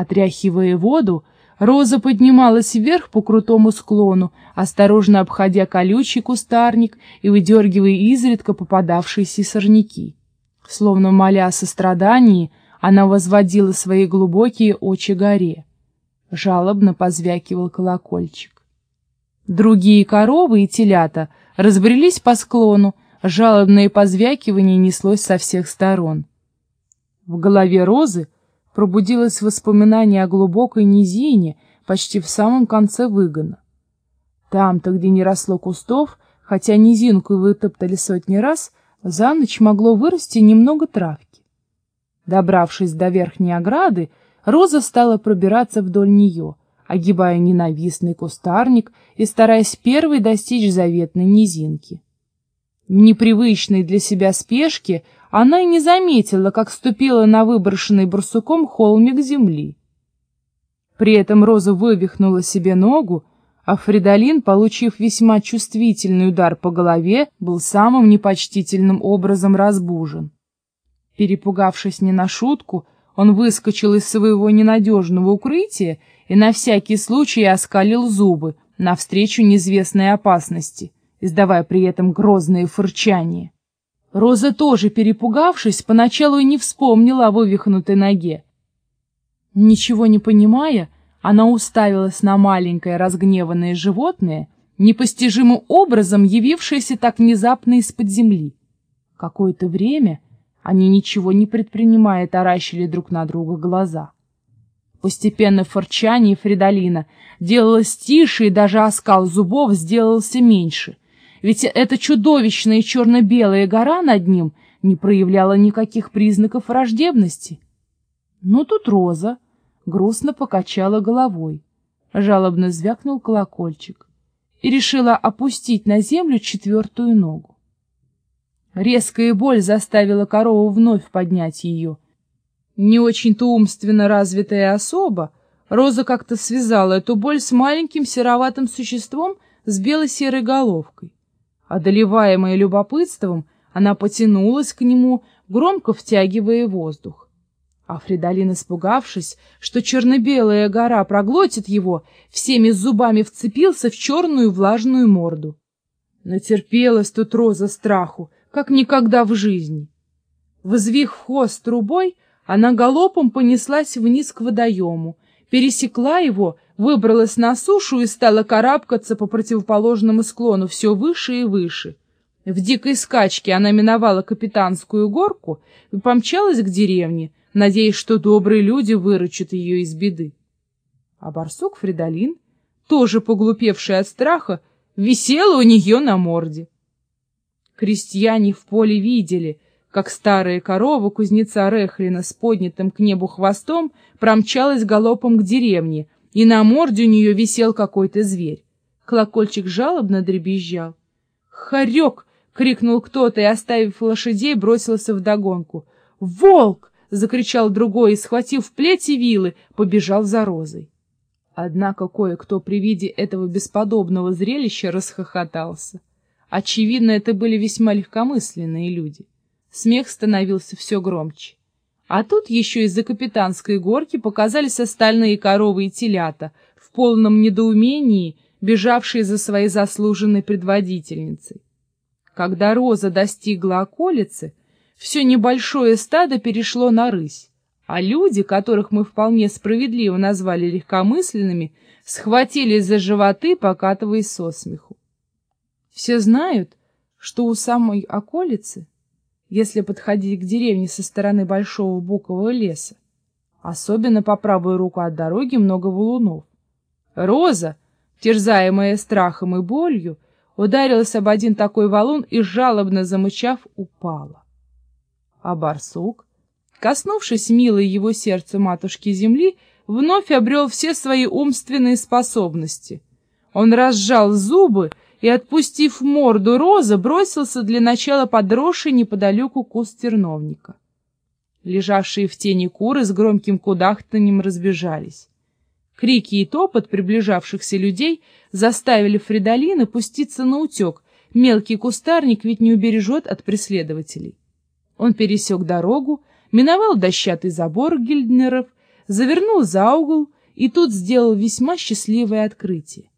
Отряхивая воду, Роза поднималась вверх по крутому склону, осторожно обходя колючий кустарник и выдергивая изредка попадавшиеся сорняки. Словно моля о сострадании, она возводила свои глубокие очи горе. Жалобно позвякивал колокольчик. Другие коровы и телята разбрелись по склону, жалобное позвякивание неслось со всех сторон. В голове Розы пробудилось воспоминание о глубокой низине почти в самом конце выгона. Там-то, где не росло кустов, хотя низинку вытоптали сотни раз, за ночь могло вырасти немного травки. Добравшись до верхней ограды, Роза стала пробираться вдоль нее, огибая ненавистный кустарник и стараясь первой достичь заветной низинки. В непривычной для себя спешке она и не заметила, как ступила на выброшенный барсуком холмик земли. При этом Роза вывихнула себе ногу, а Фридолин, получив весьма чувствительный удар по голове, был самым непочтительным образом разбужен. Перепугавшись не на шутку, он выскочил из своего ненадежного укрытия и на всякий случай оскалил зубы навстречу неизвестной опасности, издавая при этом грозное фырчание. Роза тоже, перепугавшись, поначалу и не вспомнила о вывихнутой ноге. Ничего не понимая, она уставилась на маленькое разгневанное животное, непостижимым образом явившееся так внезапно из-под земли. Какое-то время они, ничего не предпринимая, таращили друг на друга глаза. Постепенно форчание Фридолина делалось тише, и даже оскал зубов сделался меньше ведь эта чудовищная черно-белая гора над ним не проявляла никаких признаков враждебности. Но тут Роза грустно покачала головой, жалобно звякнул колокольчик и решила опустить на землю четвертую ногу. Резкая боль заставила корову вновь поднять ее. Не очень-то умственно развитая особа, Роза как-то связала эту боль с маленьким сероватым существом с бело-серой головкой. Одолеваемая любопытством, она потянулась к нему, громко втягивая воздух. А Фридолин, испугавшись, что черно-белая гора проглотит его, всеми зубами вцепился в черную влажную морду. Натерпелась тут Роза страху, как никогда в жизни. Взвив хвост трубой, она галопом понеслась вниз к водоему, пересекла его, выбралась на сушу и стала карабкаться по противоположному склону все выше и выше. В дикой скачке она миновала капитанскую горку и помчалась к деревне, надеясь, что добрые люди выручат ее из беды. А барсук Фридолин, тоже поглупевший от страха, висел у нее на морде. Крестьяне в поле видели, как старая корова кузнеца Рехлина с поднятым к небу хвостом промчалась галопом к деревне, и на морде у нее висел какой-то зверь. Колокольчик жалобно дребезжал. «Хорек!» — крикнул кто-то и, оставив лошадей, бросился вдогонку. «Волк!» — закричал другой и, схватив плети вилы, побежал за розой. Однако кое-кто при виде этого бесподобного зрелища расхохотался. Очевидно, это были весьма легкомысленные люди. Смех становился все громче. А тут еще из-за капитанской горки показались остальные коровы и телята, в полном недоумении, бежавшие за своей заслуженной предводительницей. Когда Роза достигла околицы, все небольшое стадо перешло на рысь, а люди, которых мы вполне справедливо назвали легкомысленными, схватились за животы, покатываясь со смеху. Все знают, что у самой околицы если подходить к деревне со стороны большого букового леса. Особенно по правую руку от дороги много валунов. Роза, терзаемая страхом и болью, ударилась об один такой валун и, жалобно замычав, упала. А барсук, коснувшись милой его сердцу матушки земли, вновь обрел все свои умственные способности. Он разжал зубы и, отпустив морду розы, бросился для начала подросший неподалеку куст терновника. Лежавшие в тени куры с громким кудахтаньем разбежались. Крики и топот приближавшихся людей заставили Фридолина пуститься на утек. Мелкий кустарник ведь не убережет от преследователей. Он пересек дорогу, миновал дощатый забор гильднеров, завернул за угол и тут сделал весьма счастливое открытие.